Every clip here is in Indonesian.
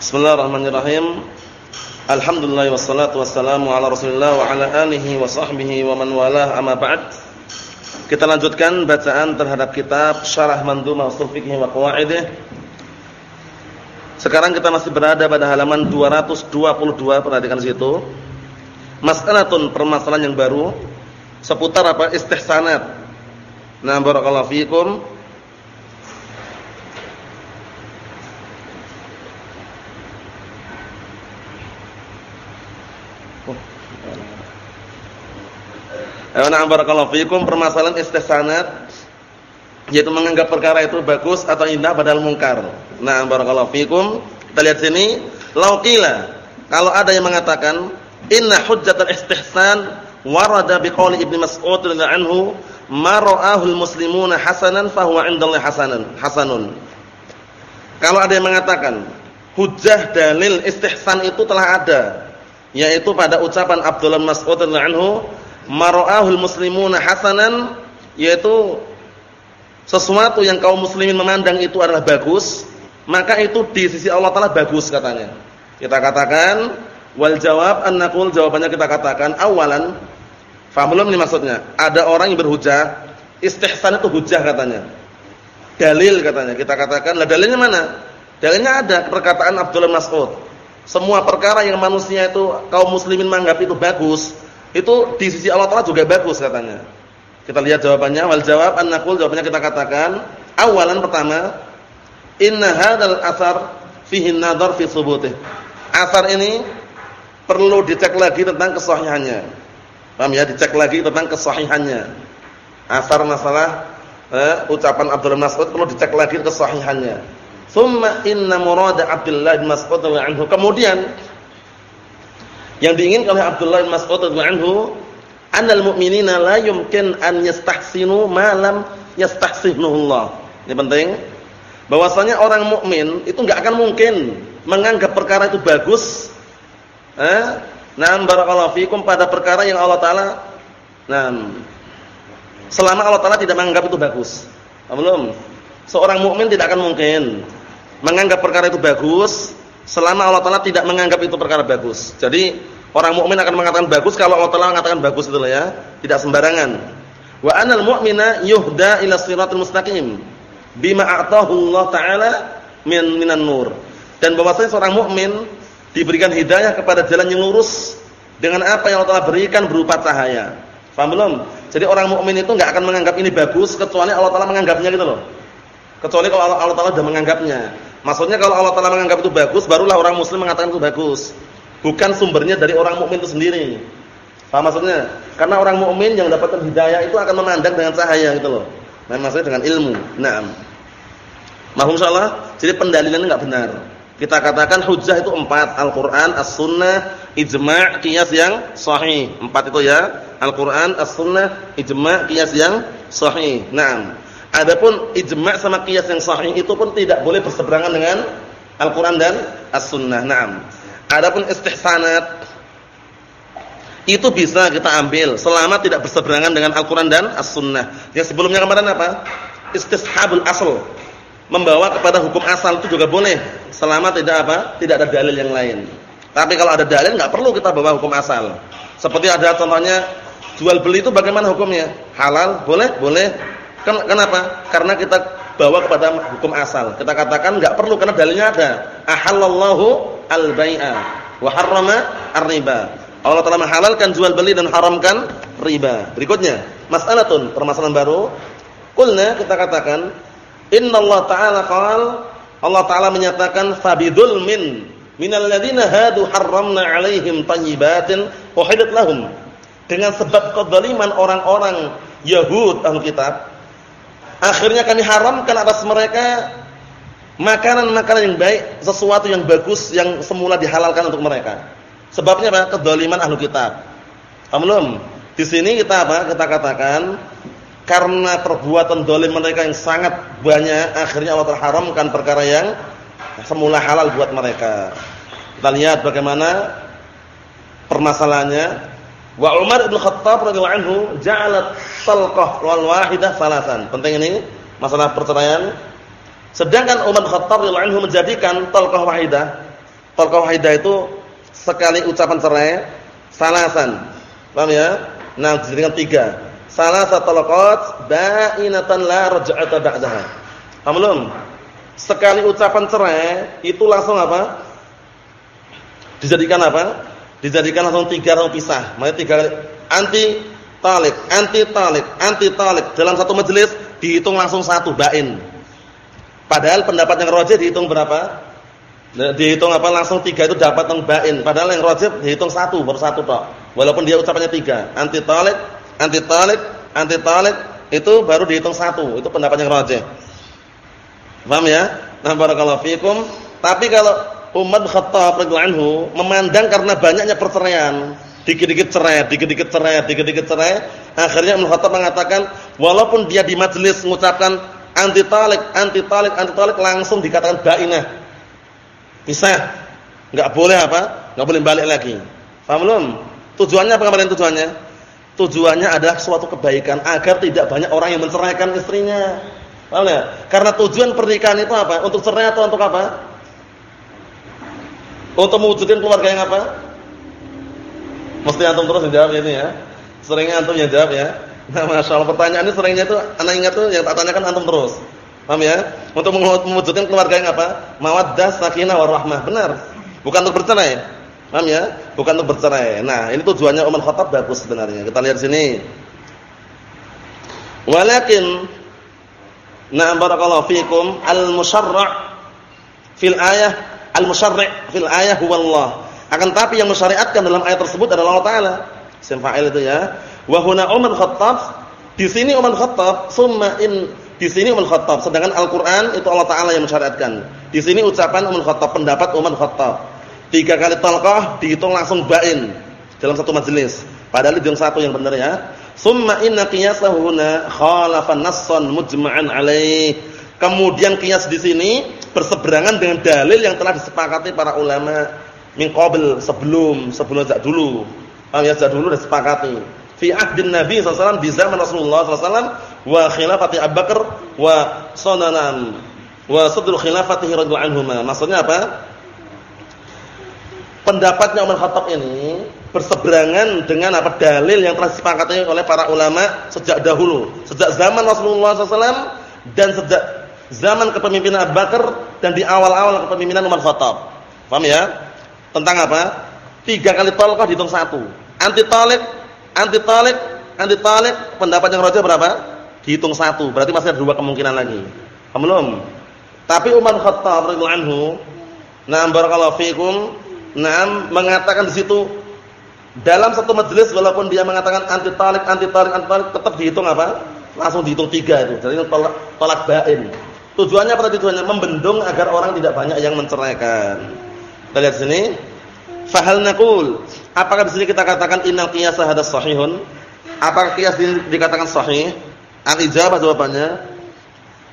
Bismillahirrahmanirrahim. Alhamdulillah wassalatu wassalamu ala Rasulillah wa ala alihi wa sahbihi wa man walah amma ba'd. Kita lanjutkan bacaan terhadap kitab Syarah Mandhumah Ushul wa Qawaidih. Sekarang kita masih berada pada halaman 222, perhatikan situ. Mas'alatun permasalahan yang baru seputar apa? Istihsanat. Nah, barakallahu fikum. Ana barakallahu fikum permasalahan istihsanat yaitu menganggap perkara itu bagus atau indah padahal mungkar. Nah, barakallahu fikum. Kita lihat sini, lauqila. Kalau ada yang mengatakan inna hujjatul istihsan warada biqauli Ibnu Mas'ud radhiyallahu anhu ma ra'ahul muslimuna hasanan fahuwa 'indallahi hasanan hasanun. Kalau ada yang mengatakan hujjah dalil istihsan itu telah ada yaitu pada ucapan Abdullah Mas'ud radhiyallahu anhu mara'ahul muslimuna hasanan yaitu sesuatu yang kaum muslimin memandang itu adalah bagus, maka itu di sisi Allah Taala bagus katanya. Kita katakan wal jawab an naqul jawabannya kita katakan awalan faham belum ini maksudnya? Ada orang yang berhujah, istihsan itu hujah katanya. Dalil katanya. Kita katakan, lah dalilnya mana? Dalilnya ada perkataan Abdullah Mas'ud. Semua perkara yang manusia itu kaum muslimin menganggap itu bagus, itu di sisi Allah Taala juga bagus katanya. Kita lihat jawabannya wal jawab an naqul jawabannya kita katakan awalan pertama inna hadzal athar fihi nadhar fi thubutih. Asar ini perlu dicek lagi tentang kesahihannya. Paham ya? Dicek lagi tentang kesahihannya. Asar masalah eh, ucapan Abdul Mas'ud perlu dicek lagi kesahihannya. Thumma inna murad Abdullah bin Mas'ud anhu. Kemudian yang diinginkan oleh Abdullah bin Mas'ud radhiyallahu anhu, "Annal mu'minina la yumkin an yastahsinu ma lam yastahsinuhullah." Ini penting. Bahwasanya orang mukmin itu enggak akan mungkin menganggap perkara itu bagus. Eh? Naam barakallahu fikum pada perkara yang Allah taala Naam. Selama Allah taala tidak menganggap itu bagus. Belum. Seorang mukmin tidak akan mungkin menganggap perkara itu bagus selama Allah Taala tidak menganggap itu perkara bagus. Jadi orang mukmin akan mengatakan bagus kalau Allah Taala mengatakan bagus itu ya, tidak sembarangan. Wa anal mu'mina yuhda ila siratal mustaqim bima a'tahu Allah Taala min minan nur. Dan bahwasanya seorang mukmin diberikan hidayah kepada jalan yang lurus dengan apa yang Allah Taala berikan berupa cahaya. Paham belum? Jadi orang mukmin itu enggak akan menganggap ini bagus kecuali Allah Taala menganggapnya gitu loh. Kecuali kalau Allah Taala sudah menganggapnya. Maksudnya kalau Allah Taala menganggap itu bagus, barulah orang muslim mengatakan itu bagus. Bukan sumbernya dari orang mukmin itu sendiri. Paham maksudnya? Karena orang mukmin yang dapatkan hidayah itu akan memandang dengan cahaya gitu loh. Nah, maksudnya dengan ilmu. Naam. Mahum insyaallah. Jadi pendalilannya enggak benar. Kita katakan hujjah itu empat, Al-Qur'an, As-Sunnah, ijma', qiyas yang sahih. Empat itu ya. Al-Qur'an, As-Sunnah, ijma', qiyas yang sahih. Naam. Adapun ijma' sama qiyas yang sahih itu pun tidak boleh berseberangan dengan Al-Qur'an dan As-Sunnah. Naam. Adapun istihsanat itu bisa kita ambil selama tidak berseberangan dengan Al-Qur'an dan As-Sunnah. Yang sebelumnya kemarin apa? Istishabul asl. Membawa kepada hukum asal itu juga boleh selama tidak apa? Tidak ada dalil yang lain. Tapi kalau ada dalil enggak perlu kita bawa hukum asal. Seperti ada contohnya jual beli itu bagaimana hukumnya? Halal? Boleh? Boleh. Kenapa? Karena kita bawa kepada hukum asal. Kita katakan enggak perlu karena dalilnya ada. Ahallallahu al-bai'a wa harrama ar-riba. Allah telah menghalalkan jual beli dan haramkan riba. Berikutnya, mas'alatun, permasalahan baru. Qulna kita katakan, innallaha ta'ala qala Allah taala menyatakan fabidul min minal ladzina hadu harramna 'alaihim thayyibatin uhidat lahum. Dengan sebab kezaliman orang-orang Yahud ahli kitab, akhirnya kami haramkan atas mereka makanan-makanan yang baik, sesuatu yang bagus yang semula dihalalkan untuk mereka. Sebabnya apa? Kedzaliman ahlu kitab. Paham Di sini kita apa? Kita katakan karena perbuatan dolim mereka yang sangat banyak, akhirnya Allah terharamkan perkara yang semula halal buat mereka. Kita lihat bagaimana permasalahannya. Wa Umar bin Khattab radhiyallahu anhu ja'alat talqah wal wahidah salasan. Penting ini masalah perceraian. Sedangkan Umar bin Khattab radhiyallahu anhu menjadikan talqah wahidah talqah wahidah itu sekali ucapan cerai salasan. Paham ya? Nah, dijadikan tiga. Salasat talaqat ba'inatan la raj'ata ba'daha. Paham belum? Sekali ucapan cerai itu langsung apa? Dijadikan apa? Dijadikan langsung tiga langsung pisah. Makanya tiga anti talik, anti talik, anti talik dalam satu majelis dihitung langsung satu bain. Padahal pendapat yang rojih dihitung berapa? Nah, dihitung apa langsung tiga itu dapat bain. Padahal yang rojih dihitung satu baru satu tok. Walaupun dia ucapannya tiga, anti talik, anti talik, anti talik itu baru dihitung satu. Itu pendapat yang rojih. Paham ya? Nah, barakallahu fikum. Tapi kalau Umar Khattab anhu memandang karena banyaknya perceraian, dikit-dikit cerai, dikit-dikit cerai, dikit-dikit cerai, akhirnya Umar Khattab mengatakan walaupun dia di majelis mengucapkan anti talik, anti talik, anti talik langsung dikatakan bainah. Bisa. Enggak boleh apa? Enggak boleh balik lagi. Paham belum? Tujuannya apa kemarin tujuannya? Tujuannya adalah suatu kebaikan agar tidak banyak orang yang menceraikan istrinya. Paham ya? Karena tujuan pernikahan itu apa? Untuk cerai atau untuk apa? Untuk mewujudkan keluarga yang apa? Mesti antum terus menjawab ini ya. Seringnya antum yang jawab ya. Nah, Masya Allah pertanyaan ini seringnya itu anak ingat tuh yang tak tanyakan antum terus. Paham ya? Untuk mewujudkan keluarga yang apa? Mawaddah, sakinah, warahmah. Benar. Bukan untuk bercerai. Paham ya? Bukan untuk bercerai. Nah, ini tujuannya Umar Khattab bagus sebenarnya. Kita lihat sini. Walakin Nah, barakallahu fikum al-musyarra' fil ayah Al-musyarri' fil ayah huwa Allah. Akan tapi yang mensyariatkan dalam ayat tersebut adalah Allah Taala. Isim itu ya. Wa huna Umar Khattab, di sini Umar Khattab, summa in di sini Umar Khattab, sedangkan Al-Qur'an itu Allah Taala yang mensyariatkan. Di sini ucapan Umar Khattab, pendapat Umar Khattab. Tiga kali talqah dihitung langsung bain dalam satu majelis. Padahal itu yang satu yang benar ya. Summa inna qiyasahu huna khalafa nassan mujma'an alaih. Kemudian qiyas di sini berseberangan dengan dalil yang telah disepakati para ulama min qabl sebelum sebelum sejak dulu. Paham ya sejak dulu disepakati. Fi ahdin Nabi wasallam di zaman Rasulullah wasallam wa khilafati Abu Bakar wa sunanan wa sadrul khilafatihi radhiyallahu anhuma. Maksudnya apa? Pendapatnya Umar Khattab ini berseberangan dengan apa dalil yang telah disepakati oleh para ulama sejak dahulu, sejak zaman Rasulullah SAW dan sejak zaman kepemimpinan Abu Bakar dan di awal-awal kepemimpinan Umar Khattab. Paham ya? Tentang apa? Tiga kali talqah dihitung satu. Anti talik, anti talik, anti talik, pendapat yang roja berapa? Dihitung satu. Berarti masih ada dua kemungkinan lagi. Paham belum? Tapi Umar Khattab radhiyallahu anhu, na'am barakallahu fikum, na'am mengatakan di situ dalam satu majelis walaupun dia mengatakan anti talik, anti talik, anti talik tetap dihitung apa? Langsung dihitung tiga itu. Jadi tolak, tolak bain. Tujuannya apa tujuannya? Membendung agar orang tidak banyak yang menceraikan. Kita lihat sini. Fahal naqul, apakah di sini kita katakan innal qiyasa hadas sahihun? Apakah qiyas dikatakan sahih? Al-ijabah jawabannya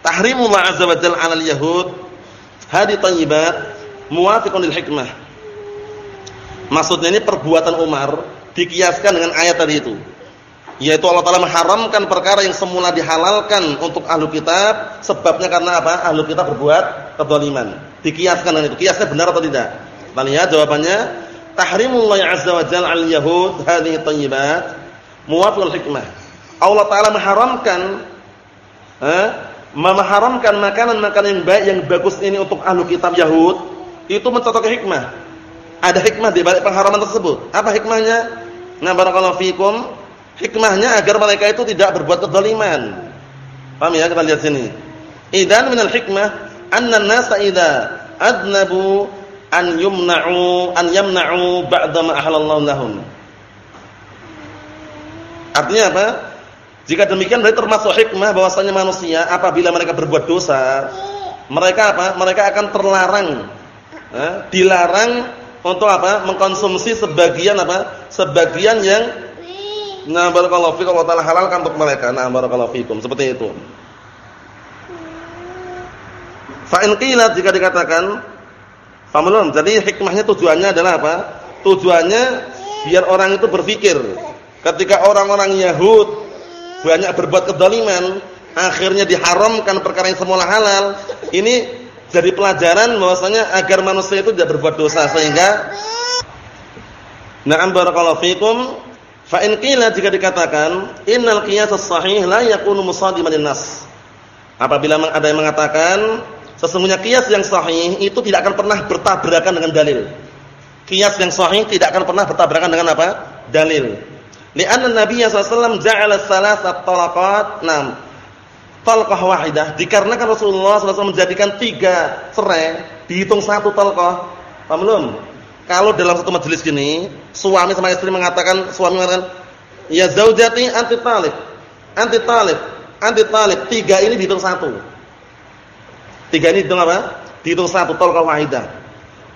tahrimullah azza wa jalla 'alal yahud hadi thayyibat muwafiqun lil hikmah. Maksudnya ini perbuatan Umar dikiaskan dengan ayat tadi itu yaitu Allah Taala mengharamkan perkara yang semula dihalalkan untuk ahlu kitab sebabnya karena apa? ahlu kitab berbuat kezaliman. Dikiaskan dengan itu. Kiasnya benar atau tidak? Kita lihat jawabannya tahrimullah azza wa jalla al yahud hadhihi thayyibat muwafiqul hikmah. Allah Taala mengharamkan eh, mengharamkan makanan-makanan yang baik yang bagus ini untuk ahlu kitab Yahud itu mencocoki hikmah. Ada hikmah di balik pengharaman tersebut. Apa hikmahnya? Nah barakallahu fikum Hikmahnya agar mereka itu tidak berbuat kezaliman. Paham ya? Kita lihat sini. Idan minal hikmah anna an-nasa idza adnabu an yumna'u an yamna'u ba'da ma ahallallahu lahum. Artinya apa? Jika demikian berarti termasuk hikmah bahwasanya manusia apabila mereka berbuat dosa, mereka apa? Mereka akan terlarang eh, dilarang untuk apa? mengkonsumsi sebagian apa? sebagian yang Nah, barakallahu fikum Allah Taala halalkan untuk mereka. Nah, barakallahu fikum. Seperti itu. Fa in jika dikatakan famulun. Jadi hikmahnya tujuannya adalah apa? Tujuannya biar orang itu berpikir ketika orang-orang Yahud banyak berbuat kedoliman, akhirnya diharamkan perkara yang semula halal. Ini jadi pelajaran bahwasanya agar manusia itu tidak berbuat dosa sehingga Na'am barakallahu fikum fa in qila jika dikatakan innal qiyas as-sahih la yakunu musadiman nas apabila ada yang mengatakan sesungguhnya qiyas yang sahih itu tidak akan pernah bertabrakan dengan dalil. Qiyas yang sahih tidak akan pernah bertabrakan dengan apa? Dalil. Li'anna nabiy sallallahu alaihi wasallam ja'ala salasat talaqat nam talqah wahidah. Dikarenakan Rasulullah SAW menjadikan tiga cerai dihitung satu talqah. Paham belum kalau dalam satu majelis gini suami sama istri mengatakan suami mengatakan ya zaujati anti talib anti talib anti talib. Tiga ini dihitung satu. Tiga ini dihitung apa? Dihitung satu talqah wahidah.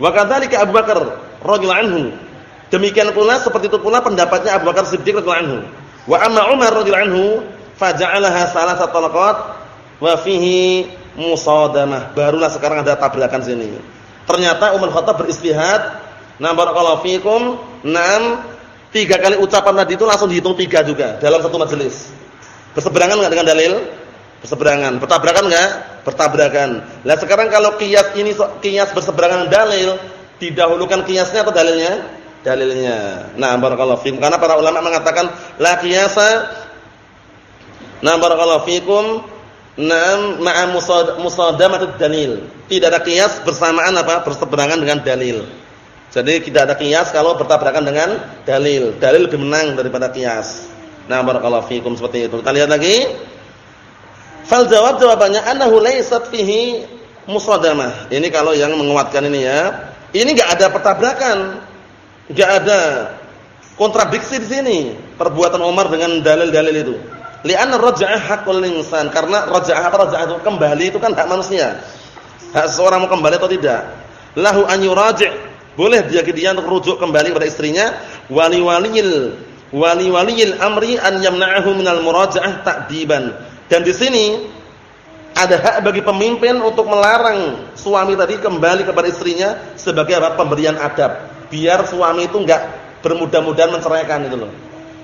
Wa kadzalika Abu Bakar radhiyallahu anhu. Demikian pula seperti itu pula pendapatnya Abu Bakar Siddiq radhiyallahu anhu. Wa amma Umar radhiyallahu anhu faja'alaha salasat talaqat wa fihi musadamah. Barulah sekarang ada tabrakan sini. Ternyata Umar Khattab beristihad, nah barakallahu fikum, enam tiga kali ucapan tadi itu langsung dihitung tiga juga dalam satu majelis. Berseberangan enggak dengan dalil? Berseberangan. Bertabrakan enggak? Bertabrakan. Lah sekarang kalau kias ini kias berseberangan dengan dalil, didahulukan kiasnya atau dalilnya? Dalilnya. Nah, barakallahu fikum. Karena para ulama mengatakan la qiyasa Nah barakallahu fikum. Naam ma'a dalil. Tidak ada kias bersamaan apa? Berseberangan dengan dalil. Jadi tidak ada kias kalau bertabrakan dengan dalil. Dalil lebih menang daripada kias. Nah barakallahu fikum seperti itu. Kita lihat lagi. Fal jawab jawabannya annahu laysat fihi musadamah. Ini kalau yang menguatkan ini ya. Ini enggak ada pertabrakan. Enggak ada kontradiksi di sini perbuatan Umar dengan dalil-dalil itu. Li'anna raj'ah haqqul insan. Karena raj'ah apa raj'ah itu kembali itu kan hak manusia. Hak seorang mau kembali atau tidak. Lahu an yuraji'. Boleh dia dia untuk rujuk kembali kepada istrinya wali waliyil wali waliyil amri an yamna'ahu minal muraja'ah ta'diban. Dan di sini ada hak bagi pemimpin untuk melarang suami tadi kembali kepada istrinya sebagai apa? pemberian adab. Biar suami itu enggak bermudah-mudahan menceraikan itu loh.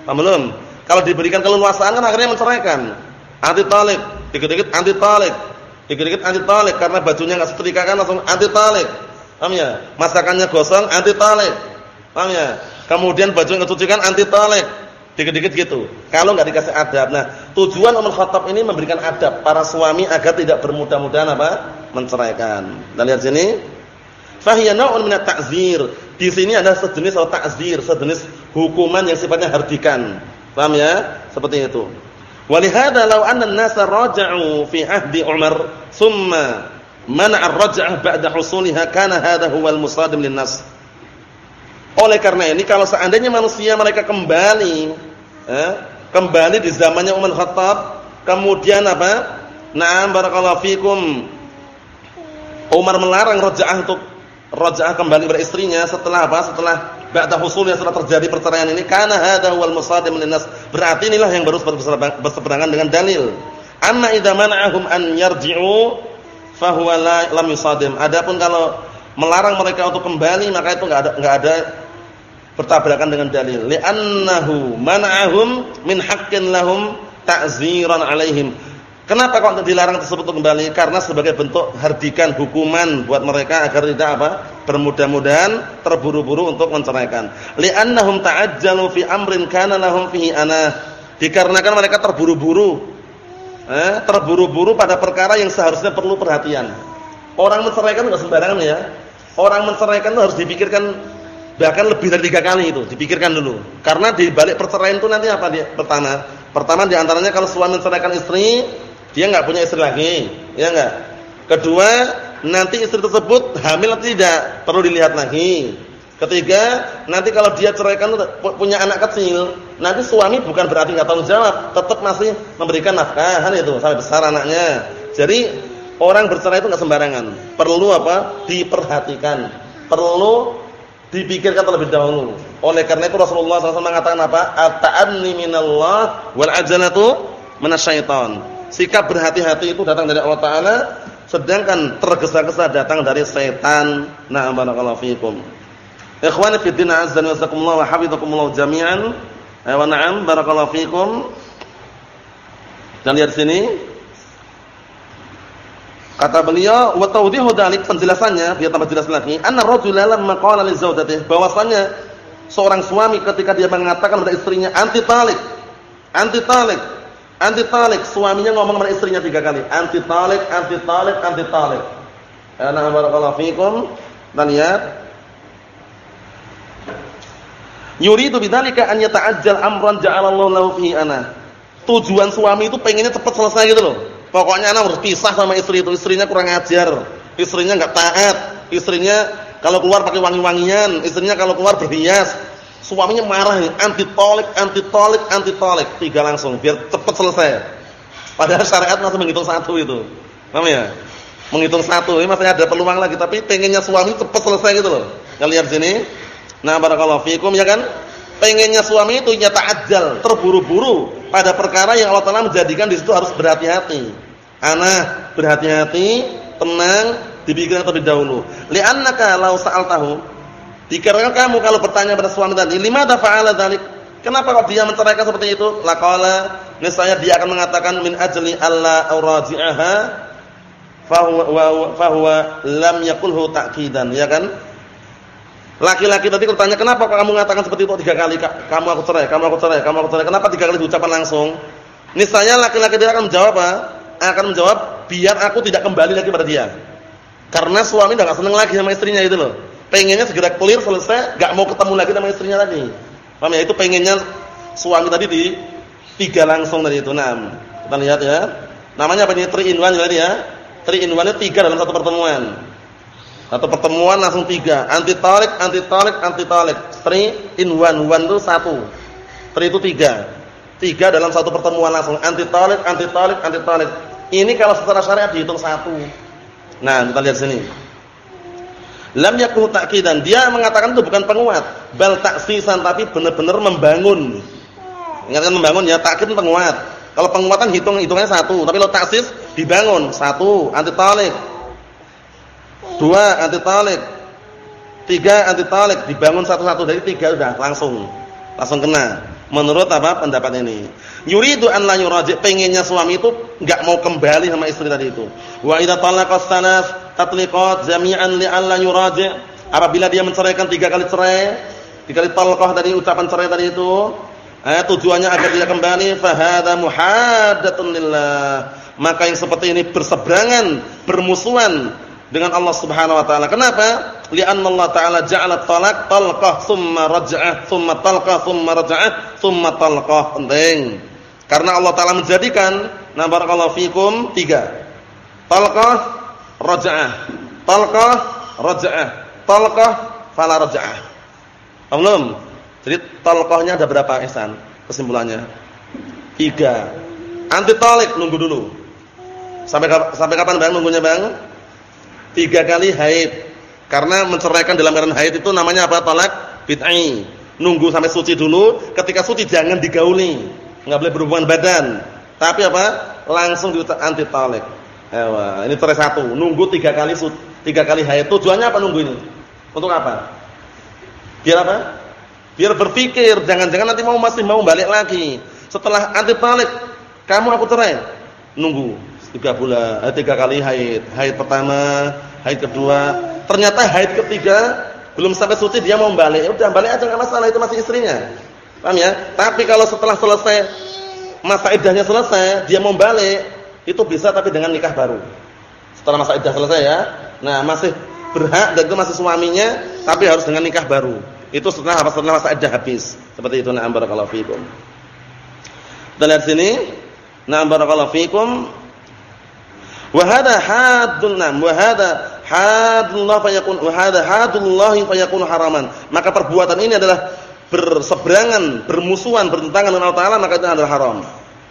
Paham belum? Kalau diberikan keleluasaan kan akhirnya menceraikan. Anti talik, dikit-dikit anti talik. Dikit-dikit anti talik karena bajunya enggak setrika kan langsung anti talik. Paham ya? Masakannya gosong anti talik. Paham ya? Kemudian baju yang anti talik. Dikit-dikit gitu. Kalau enggak dikasih adab. Nah, tujuan Umar Khattab ini memberikan adab para suami agar tidak bermudah-mudahan apa? menceraikan. Kita lihat sini. Fahiya naw'un min at-ta'zir. Di sini ada sejenis atau ta'zir, sejenis hukuman yang sifatnya hardikan. Paham ya? Seperti itu. Walihada law anna an-nasa raja'u fi ahdi Umar thumma mana'a ar-raj'ah ba'da husuliha kana hadha huwa al-musadim lin-nas. Oleh karena ini kalau seandainya manusia mereka kembali eh, kembali di zamannya Umar Khattab, kemudian apa? Na'am barakallahu fikum. Umar melarang raj'ah untuk raj'ah kembali beristrinya setelah apa? Setelah ba'da husulnya setelah terjadi perceraian ini kana hadza wal musadim linnas berarti inilah yang baru berseberangan dengan dalil amma idza mana'ahum an yarji'u fa huwa la lam yusadim adapun kalau melarang mereka untuk kembali maka itu enggak ada enggak ada bertabrakan dengan dalil li'annahu mana'ahum min haqqin lahum ta'ziran alaihim Kenapa kok dilarang tersebut kembali? Karena sebagai bentuk hardikan hukuman buat mereka agar tidak apa? bermudah-mudahan terburu-buru untuk menceraikan. Li'annahum ta'ajjalu fi amrin kana lahum fihi ana. Dikarenakan mereka terburu-buru. Eh, terburu-buru pada perkara yang seharusnya perlu perhatian. Orang menceraikan enggak sembarangan ya. Orang menceraikan itu harus dipikirkan bahkan lebih dari tiga kali itu, dipikirkan dulu. Karena di balik perceraian itu nanti apa dia? Pertama, pertama di antaranya kalau suami menceraikan istri, dia enggak punya istri lagi, ya enggak? Kedua, nanti istri tersebut hamil atau tidak, perlu dilihat lagi. Ketiga, nanti kalau dia ceraikan punya anak kecil, nanti suami bukan berarti enggak tanggung jawab, tetap masih memberikan nafkah kan itu sampai besar anaknya. Jadi orang bercerai itu enggak sembarangan. Perlu apa? Diperhatikan. Perlu dipikirkan terlebih dahulu. Oleh karena itu Rasulullah SAW mengatakan apa? At-ta'anni minallah wal ajalatu minasyaiton. Sikap berhati-hati itu datang dari Allah Taala, sedangkan tergesa-gesa datang dari setan. Na'am barakallahu fikum. Ikhwani fi din azza wa jazakumullah wa hafizakumullah jami'an. Wa na'am barakallahu fikum. Dan lihat sini. Kata beliau, wa tawdihu dzalik penjelasannya, biar tambah jelas lagi, anna rajula lamma qala li zawjatihi bahwasanya seorang suami ketika dia mengatakan pada istrinya anti talik, anti talik, anti talik, suaminya ngomong pada istrinya tiga kali, anti talik, anti talik, anti talik. Ana barakallahu fikum. Dan lihat Yuridu bidzalika an yata'ajjal amran ja'alallahu lahu fihi ana. Tujuan suami itu pengennya cepat selesai gitu loh. Pokoknya anak harus pisah sama istri itu. Istrinya kurang ajar, istrinya enggak taat, istrinya kalau keluar pakai wangi-wangian, istrinya kalau keluar berhias. Suaminya marah nih, anti tolik, anti tolik, anti tolik. Tiga langsung biar cepat selesai. Padahal syariat masih menghitung satu itu. Paham ya? Menghitung satu, ini masih ada peluang lagi, tapi pengennya suami cepat selesai gitu loh. Kalian lihat sini. Nah, barakallahu fikum ya kan? Pengennya suami itu nyata ajal, terburu-buru pada perkara yang Allah Taala menjadikan di situ harus berhati-hati. Anak berhati-hati, tenang, dipikirkan terlebih dahulu. Li'annaka law sa'altahu, dikarenakan kamu kalau bertanya pada suami tadi, limadza fa'ala dzalik? Kenapa kok dia menceraikan seperti itu? Laqala, niscaya dia akan mengatakan min ajli alla auraji'aha fahuwa fahuwa lam yaqulhu ta'kidan, ya kan? Laki-laki tadi kalau tanya kenapa kamu mengatakan seperti itu tiga kali kamu aku cerai, kamu aku cerai, kamu aku cerai. Kenapa tiga kali diucapkan langsung? Niscaya laki-laki dia akan menjawab apa? Akan menjawab biar aku tidak kembali lagi pada dia. Karena suami tidak senang lagi sama istrinya itu loh. Pengennya segera clear selesai, gak mau ketemu lagi sama istrinya lagi. Paham ya? Itu pengennya suami tadi di tiga langsung dari itu. Nah, kita lihat ya. Namanya apa ini? Three in one tadi ya. Three in one tiga dalam satu pertemuan. Atau pertemuan langsung tiga. Anti talik, anti talik, anti talik. Three in one. One itu satu. Three itu tiga. Tiga dalam satu pertemuan langsung. Anti talik, anti talik, anti talik. Ini kalau secara syariat dihitung satu. Nah, kita lihat sini. Lam yakun ta'kidan. Dia mengatakan itu bukan penguat, bal taksisan tapi benar-benar membangun. Ingatkan membangun ya, takkid penguat. Kalau penguatan hitung hitungannya satu, tapi kalau taksis dibangun satu, anti talik. Dua anti talik. Tiga anti talik dibangun satu-satu dari tiga sudah langsung langsung kena. Menurut apa pendapat ini? Yuridu an la yuraji, pengennya suami itu enggak mau kembali sama istri tadi itu. Wa idza talaqas salas tatliqat jami'an li an la yuraji. Apabila dia menceraikan tiga kali cerai, tiga kali talqah tadi ucapan cerai tadi itu, eh, tujuannya agar dia kembali fa hadza lillah. Maka yang seperti ini berseberangan, bermusuhan dengan Allah Subhanahu wa taala. Kenapa? Li'anna Allah taala ja'ala talaq talqah tsumma raj'ah, tsumma talqah, tsumma raj'ah, tsumma talqah. Penting. Karena Allah taala menjadikan na barakallahu fikum tiga. Talqah, raj'ah. Talqah, raj'ah. Talqah, fala raj'ah. Belum? Jadi talqahnya ada berapa ihsan? Kesimpulannya. Tiga. Anti talik nunggu dulu. Sampai sampai kapan Bang nunggunya Bang? Tiga kali haid. Karena menceraikan dalam keadaan haid itu namanya apa? Talak bid'ai. Nunggu sampai suci dulu, ketika suci jangan digauli. Enggak boleh berhubungan badan. Tapi apa? Langsung diucap anti talak. Ini cerai satu. Nunggu tiga kali tiga kali haid. Tujuannya apa nunggu ini? Untuk apa? Biar apa? Biar berpikir, jangan-jangan nanti mau masih mau balik lagi. Setelah anti talak, kamu aku cerai. Nunggu tiga bulan, eh, tiga kali haid. Haid pertama, haid kedua. Ternyata haid ketiga belum sampai suci dia mau balik. Ya udah balik aja enggak masalah itu masih istrinya. Paham ya? Tapi kalau setelah selesai masa iddahnya selesai, dia mau balik, itu bisa tapi dengan nikah baru. Setelah masa iddah selesai ya. Nah, masih berhak dan itu masih suaminya, tapi harus dengan nikah baru. Itu setelah apa? Setelah masa iddah habis. Seperti itu na'am barakallahu fikum. Kita lihat sini. Na'am barakallahu fikum. Wa hadha haddun nam wa hadha haddullah fayakun wa hadha fayakun haraman. Maka perbuatan ini adalah berseberangan, bermusuhan, bertentangan dengan Allah Taala maka itu adalah haram.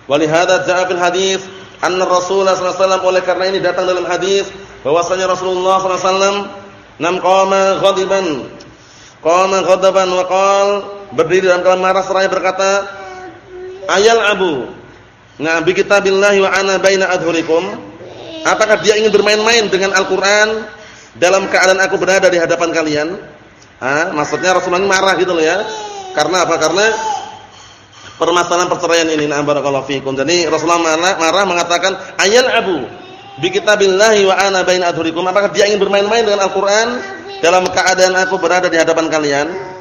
Walihada ja'a hadis anna Rasulullah sallallahu alaihi wasallam oleh karena ini datang dalam hadis bahwasanya Rasulullah sallallahu alaihi wasallam nam qama ghadiban qama ghadaban wa qala berdiri dalam keadaan marah seraya berkata ayal abu Nah bi kitabillahi wa ana baina adhurikum Apakah dia ingin bermain-main dengan Al-Quran dalam keadaan aku berada di hadapan kalian? Ha? Maksudnya Rasulullah ini marah gitu loh ya. Karena apa? Karena permasalahan perceraian ini. Fiikum. Jadi Rasulullah marah, marah mengatakan ayal abu. bi kitabillahi wa ana baina adhurikum? Apakah dia ingin bermain-main dengan Al-Qur'an dalam keadaan aku berada di hadapan kalian?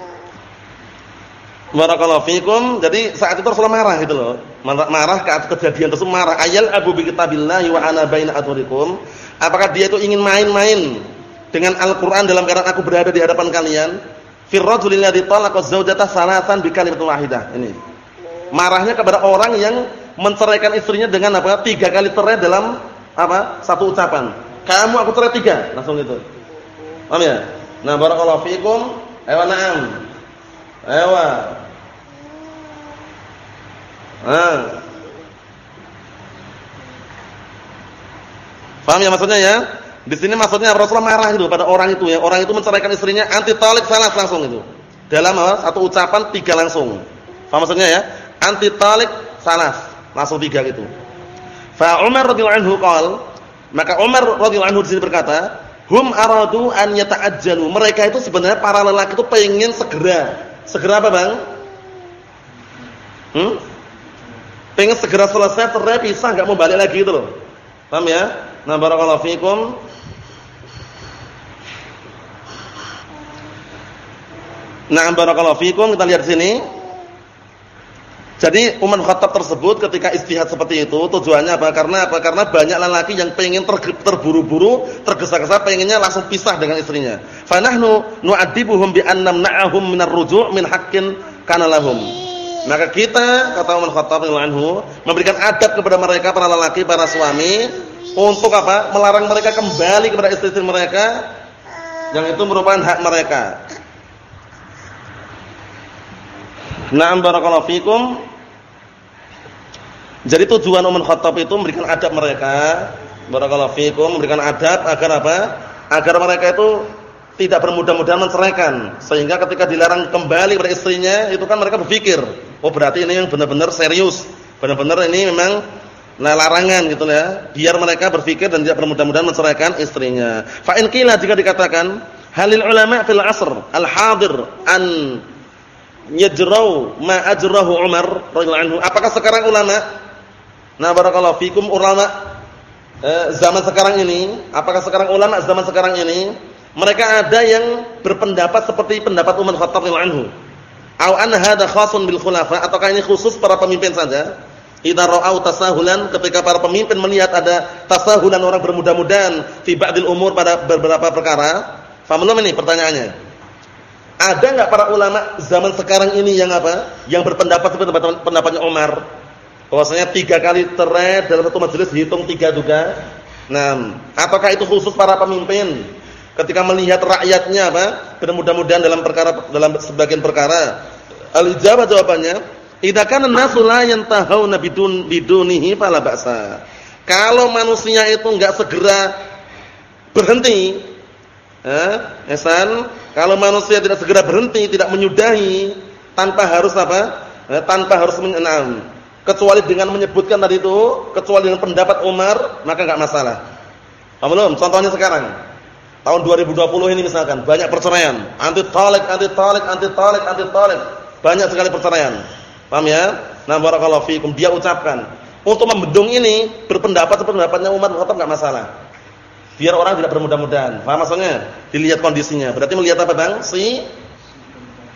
Barakallahu fikum. Jadi saat itu Rasulullah marah gitu loh. Marah ke atas kejadian tersebut marah. Ayal abu bi kitabillahi wa ana baina adhurikum. Apakah dia itu ingin main-main dengan Al-Qur'an dalam keadaan aku berada di hadapan kalian? Firrajulil ladzi talaqa zawjatahu salatan bi kalimatin wahidah. Ini. Marahnya kepada orang yang menceraikan istrinya dengan apa? Tiga kali cerai dalam apa? Satu ucapan. Kamu aku cerai tiga, langsung itu. Paham ya? Nah, barakallahu fikum. Ayo na'am. Ayo. Ah. Paham ya maksudnya ya? Di sini maksudnya Rasulullah marah itu pada orang itu ya. Orang itu menceraikan istrinya anti talik salah langsung itu. Dalam? Satu ucapan tiga langsung. Paham maksudnya ya? Anti talik salah langsung tiga gitu. Fa Umar radhiyallahu anhu qol, maka Umar radhiyallahu anhu di sini berkata, hum aradu an yata'ajjalu. Mereka itu sebenarnya para lelaki itu pengen segera. Segera apa, Bang? Hmm? Pengen segera selesai cerai pisah enggak mau balik lagi gitu loh. Paham ya? Nah, barakallahu fikum. Nah, barakallahu fikum kita lihat sini. Jadi Umar Khattab tersebut ketika istihad seperti itu tujuannya apa? Karena apa? Karena banyak lelaki yang pengen ter, terburu-buru, tergesa-gesa pengennya langsung pisah dengan istrinya. Fa nahnu nu'adibuhum bi an namna'ahum minar ruju' min haqqin kana lahum. Maka kita kata Umar Khattab anhu memberikan adab kepada mereka para lelaki, para suami untuk apa? Melarang mereka kembali kepada istri-istri mereka yang itu merupakan hak mereka. Na'am barakallahu fikum. Jadi tujuan Umar Khattab itu memberikan adab mereka, barakallahu fikum, memberikan adab agar apa? Agar mereka itu tidak bermudah-mudahan menceraikan, sehingga ketika dilarang kembali kepada istrinya, itu kan mereka berpikir, oh berarti ini yang benar-benar serius, benar-benar ini memang nah larangan gitu ya, biar mereka berpikir dan tidak bermudah-mudahan menceraikan istrinya. Fa in jika dikatakan halil ulama fil asr al hadir an yajrau ma ajrahu Umar radhiyallahu anhu. Apakah sekarang ulama? Nah barakallahu fikum ulama eh, zaman sekarang ini, apakah sekarang ulama zaman sekarang ini mereka ada yang berpendapat seperti pendapat Umar Khattab radhiyallahu anhu. Au anna hadza khasun bil khulafa ataukah ini khusus para pemimpin saja? Idza ra'au tasahulan ketika para pemimpin melihat ada tasahulan orang bermudah-mudahan fi ba'dil umur pada beberapa perkara. Faham ini pertanyaannya? Ada enggak para ulama zaman sekarang ini yang apa? Yang berpendapat seperti pendapatnya Umar? Bahwasanya tiga kali cerai dalam satu majelis dihitung tiga juga. Nah, apakah itu khusus para pemimpin? Ketika melihat rakyatnya apa? Mudah-mudahan dalam perkara dalam sebagian perkara. Al-ijabah jawabannya, idza kana an-nasu la yantahuna bidun bidunihi fala ba'sa. Kalau manusia itu enggak segera berhenti, eh, Esan, kalau manusia tidak segera berhenti, tidak menyudahi tanpa harus apa? Eh, tanpa harus mengenal. Kecuali dengan menyebutkan tadi itu, kecuali dengan pendapat Umar, maka enggak masalah. Belum? Contohnya sekarang. Tahun 2020 ini misalkan banyak perceraian, anti talik, anti talik, anti talik, anti talik. Banyak sekali perceraian. Paham ya? Nah, barakallahu fiikum dia ucapkan. Untuk membendung ini berpendapat seperti pendapatnya bin Khattab enggak masalah. Biar orang tidak bermudah-mudahan. Paham maksudnya? Dilihat kondisinya. Berarti melihat apa, Bang? Si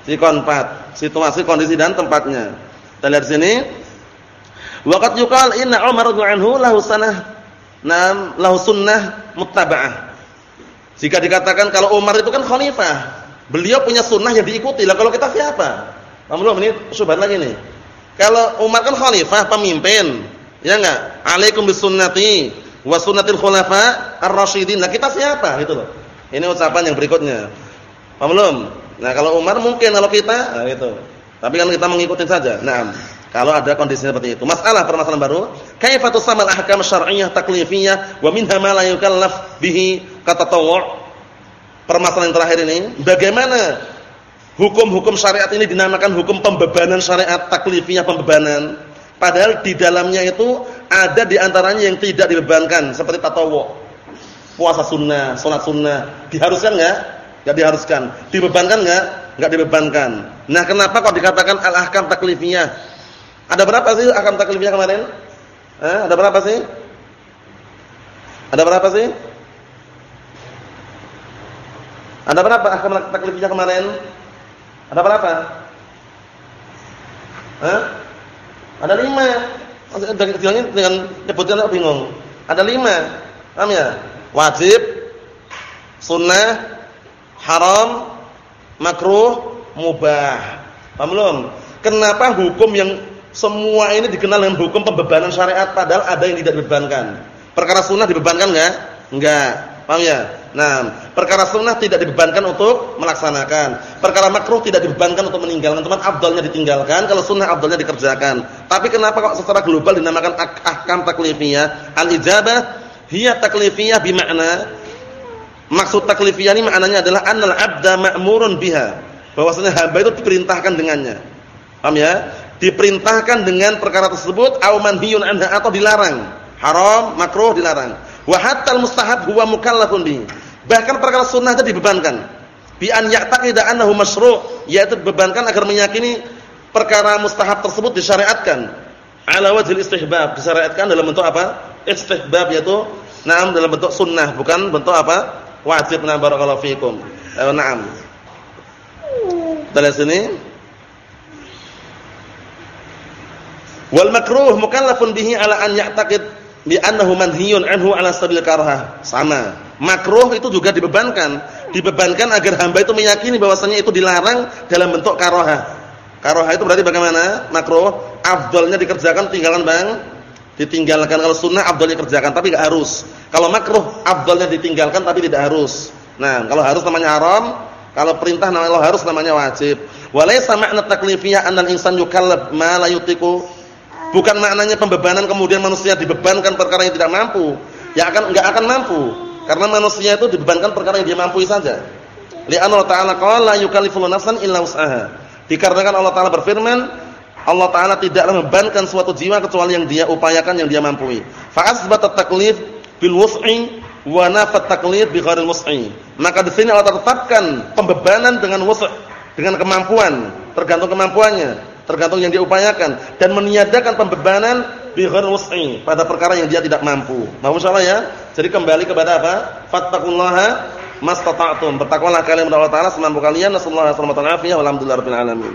si konpat, situasi, kondisi dan tempatnya. Kita lihat sini. Waqat yuqal inna Umar radhiyallahu anhu lahu sanah nam lahu sunnah muttaba'ah. Jika dikatakan kalau Umar itu kan khalifah, beliau punya sunnah yang diikuti. Lah kalau kita siapa? Paham? Ini syubhat lagi nih. Kalau Umar kan khalifah, pemimpin. Ya enggak? Alaikum bisunnati wa sunnatil khulafa ar-rasyidin. Nah, kita siapa gitu loh. Ini ucapan yang berikutnya. Paham? Nah, kalau Umar mungkin kalau kita nah gitu. Tapi kan kita mengikuti saja. Nah, kalau ada kondisi seperti itu. Masalah permasalahan baru, kaifa tusamal ahkam syar'iyyah taklifiyah wa minha ma la yukallaf bihi katatawwu'. Permasalahan terakhir ini, bagaimana hukum-hukum syariat ini dinamakan hukum pembebanan syariat taklifiyah pembebanan Padahal di dalamnya itu ada di antaranya yang tidak dibebankan seperti tatawu. Puasa sunnah, salat sunnah, diharuskan enggak? Enggak diharuskan. Dibebankan enggak? Enggak dibebankan. Nah, kenapa kok dikatakan al-ahkam taklifiyah? Ada berapa sih ahkam taklifiyah kemarin? Eh, ada berapa sih? Ada berapa sih? Ada berapa ahkam taklifiyah kemarin? Ada berapa? Hah? Ada lima. Dengan dengan nyebutnya bingung. Ada lima. Paham ya? Wajib, sunnah, haram, makruh, mubah. Paham belum? Kenapa hukum yang semua ini dikenal dengan hukum pembebanan syariat padahal ada yang tidak dibebankan? Perkara sunnah dibebankan enggak? Enggak. Paham ya? Nah, perkara sunnah tidak dibebankan untuk melaksanakan. Perkara makruh tidak dibebankan untuk meninggalkan. Teman abdalnya ditinggalkan, kalau sunnah abdalnya dikerjakan. Tapi kenapa kok secara global dinamakan ahkam taklifiyah? Al-ijabah hiya taklifiyah bimakna maksud taklifiyah ini maknanya adalah annal abda ma'murun biha. Bahwasanya hamba itu diperintahkan dengannya. Paham ya? Diperintahkan dengan perkara tersebut au manhiyun anha atau dilarang haram, makruh dilarang. Wa hatta mustahab huwa mukallafun bi. Bahkan perkara sunnah itu dibebankan. Bi an ya'taqida annahu masyru', yaitu dibebankan agar meyakini perkara mustahab tersebut disyariatkan. Ala wajhil istihbab, disyariatkan dalam bentuk apa? Istihbab yaitu na'am dalam bentuk sunnah, bukan bentuk apa? Wajib. Na barakallahu fikum. Eh, na'am. Lihat sini. Wal makruh mukallafun bihi ala an ya'taqid bi annahu manhiyun anhu ala sabil karah. Sama. Makruh itu juga dibebankan, dibebankan agar hamba itu meyakini bahwasanya itu dilarang dalam bentuk karaha. Karaha itu berarti bagaimana? Makruh afdalnya dikerjakan tinggalan Bang. Ditinggalkan kalau sunnah afdalnya dikerjakan tapi enggak harus. Kalau makruh afdalnya ditinggalkan tapi tidak harus. Nah, kalau harus namanya haram, kalau perintah namanya harus namanya wajib. Walaysa ma'na taklifiyah annal insan yukallab ma la Bukan maknanya pembebanan kemudian manusia dibebankan perkara yang tidak mampu. Ya akan enggak akan mampu. Karena manusia itu dibebankan perkara yang dia mampu saja. Li'anna Allah Ta'ala qala la yukallifu nafsan illa wus'aha. Dikarenakan Allah Ta'ala berfirman, Allah Ta'ala tidaklah membebankan suatu jiwa kecuali yang dia upayakan, yang dia mampu. Fa asbata taklif bil wus'i wa nafat taklif bi ghairil wus'i. Maka di sini Allah tetapkan pembebanan dengan wus' dengan kemampuan, tergantung kemampuannya tergantung yang diupayakan dan meniadakan pembebanan bi wus'i pada perkara yang dia tidak mampu. Mau insyaallah ya. Jadi kembali kepada apa? Fattaqullaha mastata'tum. Bertakwalah kalian kepada Allah Taala semampu kalian. Nasallahu alaihi wasallam. Alhamdulillahirabbil alamin.